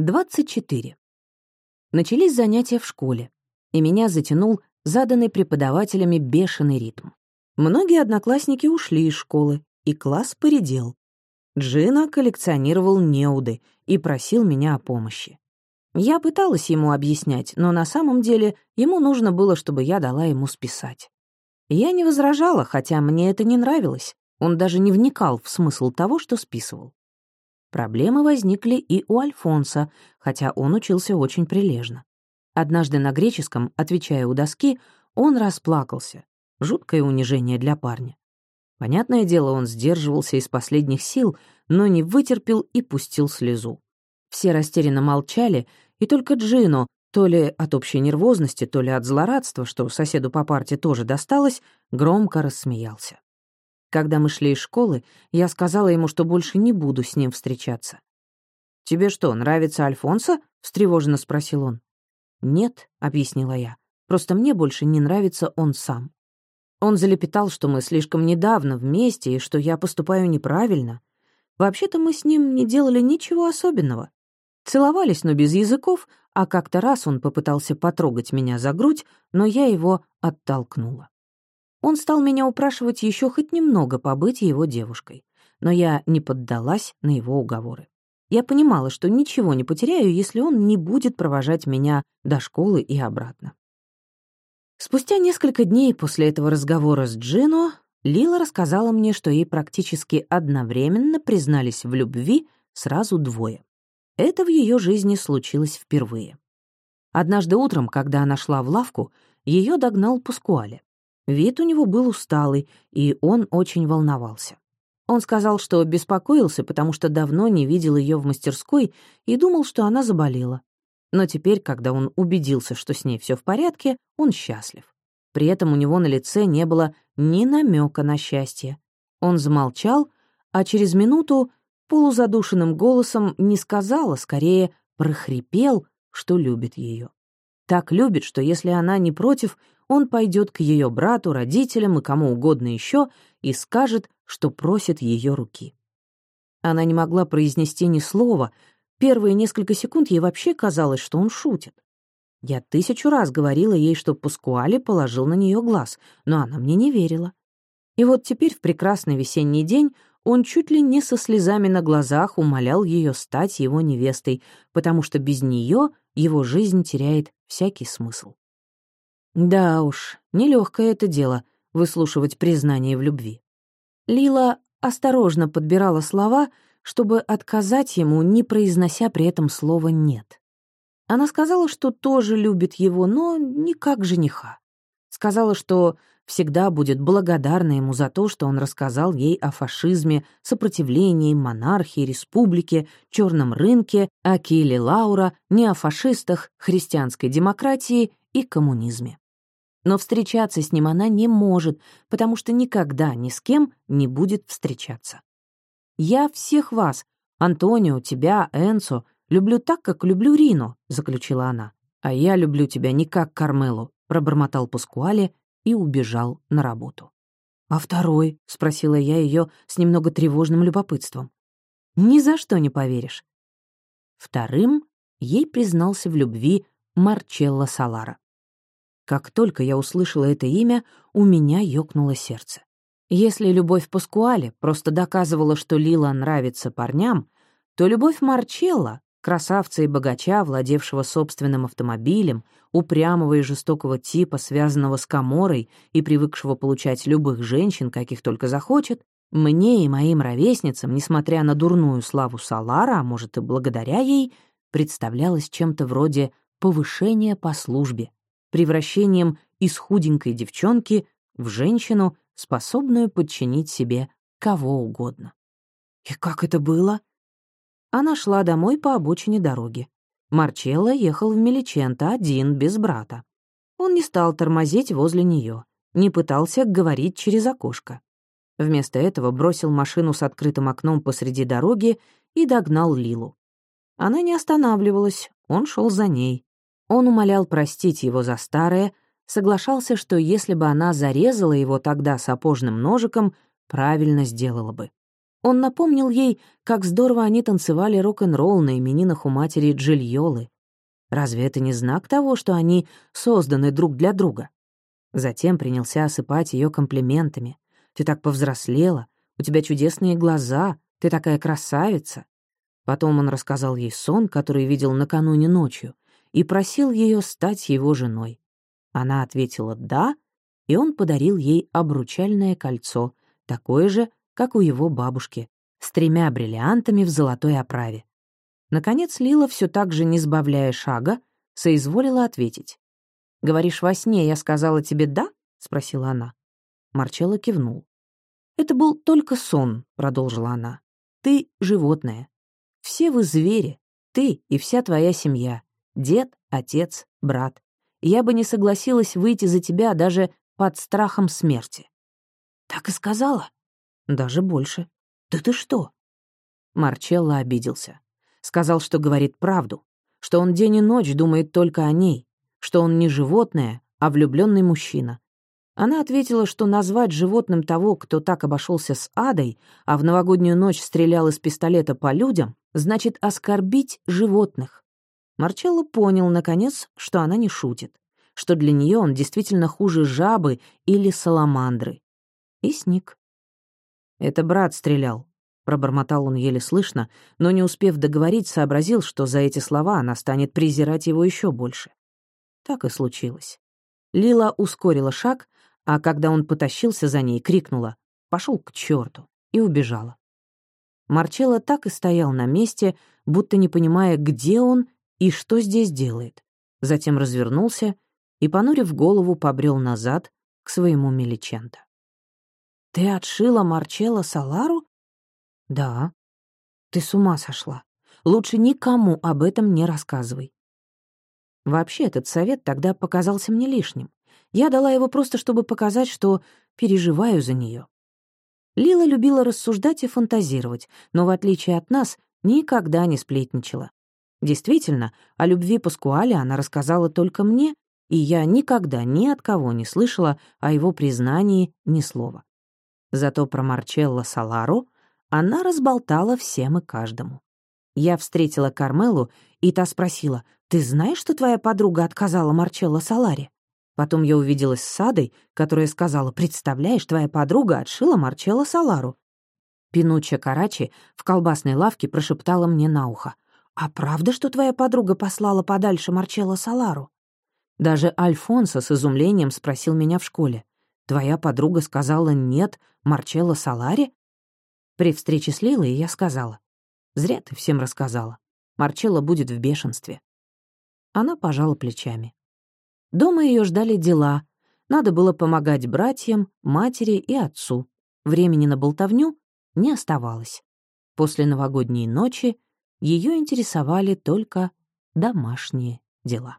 24. Начались занятия в школе, и меня затянул заданный преподавателями бешеный ритм. Многие одноклассники ушли из школы, и класс поредел. Джина коллекционировал неуды и просил меня о помощи. Я пыталась ему объяснять, но на самом деле ему нужно было, чтобы я дала ему списать. Я не возражала, хотя мне это не нравилось. Он даже не вникал в смысл того, что списывал. Проблемы возникли и у Альфонса, хотя он учился очень прилежно. Однажды на греческом, отвечая у доски, он расплакался. Жуткое унижение для парня. Понятное дело, он сдерживался из последних сил, но не вытерпел и пустил слезу. Все растерянно молчали, и только Джино, то ли от общей нервозности, то ли от злорадства, что соседу по парте тоже досталось, громко рассмеялся. Когда мы шли из школы, я сказала ему, что больше не буду с ним встречаться. «Тебе что, нравится Альфонсо?» — встревоженно спросил он. «Нет», — объяснила я, — «просто мне больше не нравится он сам». Он залепетал, что мы слишком недавно вместе и что я поступаю неправильно. Вообще-то мы с ним не делали ничего особенного. Целовались, но без языков, а как-то раз он попытался потрогать меня за грудь, но я его оттолкнула. Он стал меня упрашивать еще хоть немного побыть его девушкой, но я не поддалась на его уговоры. Я понимала, что ничего не потеряю, если он не будет провожать меня до школы и обратно. Спустя несколько дней после этого разговора с Джино Лила рассказала мне, что ей практически одновременно признались в любви сразу двое. Это в ее жизни случилось впервые. Однажды утром, когда она шла в лавку, ее догнал Пускуале. Вид у него был усталый, и он очень волновался. Он сказал, что беспокоился, потому что давно не видел ее в мастерской и думал, что она заболела. Но теперь, когда он убедился, что с ней все в порядке, он счастлив. При этом у него на лице не было ни намека на счастье. Он замолчал, а через минуту полузадушенным голосом не сказал, а скорее прохрипел, что любит ее. Так любит, что если она не против, он пойдет к ее брату, родителям и кому угодно еще и скажет, что просит ее руки. Она не могла произнести ни слова. Первые несколько секунд ей вообще казалось, что он шутит. Я тысячу раз говорила ей, что Паскуале положил на нее глаз, но она мне не верила. И вот теперь в прекрасный весенний день он чуть ли не со слезами на глазах умолял ее стать его невестой, потому что без нее его жизнь теряет всякий смысл. Да уж, нелегкое это дело — выслушивать признание в любви. Лила осторожно подбирала слова, чтобы отказать ему, не произнося при этом слова «нет». Она сказала, что тоже любит его, но не как жениха. Сказала, что всегда будет благодарна ему за то, что он рассказал ей о фашизме, сопротивлении, монархии, республике, черном рынке, о Киле Лаура, неофашистах, христианской демократии и коммунизме. Но встречаться с ним она не может, потому что никогда ни с кем не будет встречаться. «Я всех вас, Антонио, тебя, Энцо, люблю так, как люблю Рину», — заключила она. «А я люблю тебя не как Кармелу», — пробормотал Паскуале и убежал на работу. «А второй?» — спросила я ее с немного тревожным любопытством. «Ни за что не поверишь». Вторым ей признался в любви Марчелло Салара. Как только я услышала это имя, у меня ёкнуло сердце. Если любовь Паскуале просто доказывала, что Лила нравится парням, то любовь Марчелла, красавца и богача, владевшего собственным автомобилем, упрямого и жестокого типа, связанного с Каморой и привыкшего получать любых женщин, каких только захочет, мне и моим ровесницам, несмотря на дурную славу Салара, а может и благодаря ей, представлялось чем-то вроде повышения по службе, превращением из худенькой девчонки в женщину, способную подчинить себе кого угодно. И как это было? Она шла домой по обочине дороги. Марчелло ехал в Меличенто один, без брата. Он не стал тормозить возле нее, не пытался говорить через окошко. Вместо этого бросил машину с открытым окном посреди дороги и догнал Лилу. Она не останавливалась, он шел за ней. Он умолял простить его за старое, соглашался, что если бы она зарезала его тогда сапожным ножиком, правильно сделала бы. Он напомнил ей, как здорово они танцевали рок-н-ролл на именинах у матери Джильолы. Разве это не знак того, что они созданы друг для друга? Затем принялся осыпать ее комплиментами. «Ты так повзрослела, у тебя чудесные глаза, ты такая красавица». Потом он рассказал ей сон, который видел накануне ночью, и просил ее стать его женой. Она ответила «да», и он подарил ей обручальное кольцо, такое же, как у его бабушки, с тремя бриллиантами в золотой оправе. Наконец Лила, все так же не сбавляя шага, соизволила ответить. «Говоришь, во сне я сказала тебе «да»?» — спросила она. Марчелло кивнул. «Это был только сон», — продолжила она. «Ты — животное. Все вы звери. Ты и вся твоя семья. Дед, отец, брат. Я бы не согласилась выйти за тебя даже под страхом смерти». «Так и сказала?» «Даже больше. Да ты что?» Марчелло обиделся. Сказал, что говорит правду, что он день и ночь думает только о ней, что он не животное, а влюбленный мужчина. Она ответила, что назвать животным того, кто так обошелся с адой, а в новогоднюю ночь стрелял из пистолета по людям, значит оскорбить животных. Марчелло понял, наконец, что она не шутит, что для нее он действительно хуже жабы или саламандры. И сник. «Это брат стрелял», — пробормотал он еле слышно, но, не успев договорить, сообразил, что за эти слова она станет презирать его еще больше. Так и случилось. Лила ускорила шаг, а когда он потащился за ней, крикнула «Пошел к черту!» и убежала. Марчелло так и стоял на месте, будто не понимая, где он и что здесь делает. Затем развернулся и, понурив голову, побрел назад к своему Меличенто. «Ты отшила Марчелло Салару?» «Да». «Ты с ума сошла. Лучше никому об этом не рассказывай. Вообще, этот совет тогда показался мне лишним. Я дала его просто, чтобы показать, что переживаю за нее. Лила любила рассуждать и фантазировать, но, в отличие от нас, никогда не сплетничала. Действительно, о любви Паскуале она рассказала только мне, и я никогда ни от кого не слышала о его признании ни слова. Зато про Марчелло Салару она разболтала всем и каждому. Я встретила Кармелу, и та спросила, «Ты знаешь, что твоя подруга отказала Марчелло Салари?» Потом я увиделась с Садой, которая сказала, «Представляешь, твоя подруга отшила Марчелло Салару». Пинуча Карачи в колбасной лавке прошептала мне на ухо, «А правда, что твоя подруга послала подальше Марчелло Салару?» Даже Альфонсо с изумлением спросил меня в школе, «Твоя подруга сказала «нет» Марчелло Салари?» При встрече с Лилой я сказала, «Зря ты всем рассказала. Марчелло будет в бешенстве». Она пожала плечами. Дома ее ждали дела. Надо было помогать братьям, матери и отцу. Времени на болтовню не оставалось. После новогодней ночи ее интересовали только домашние дела.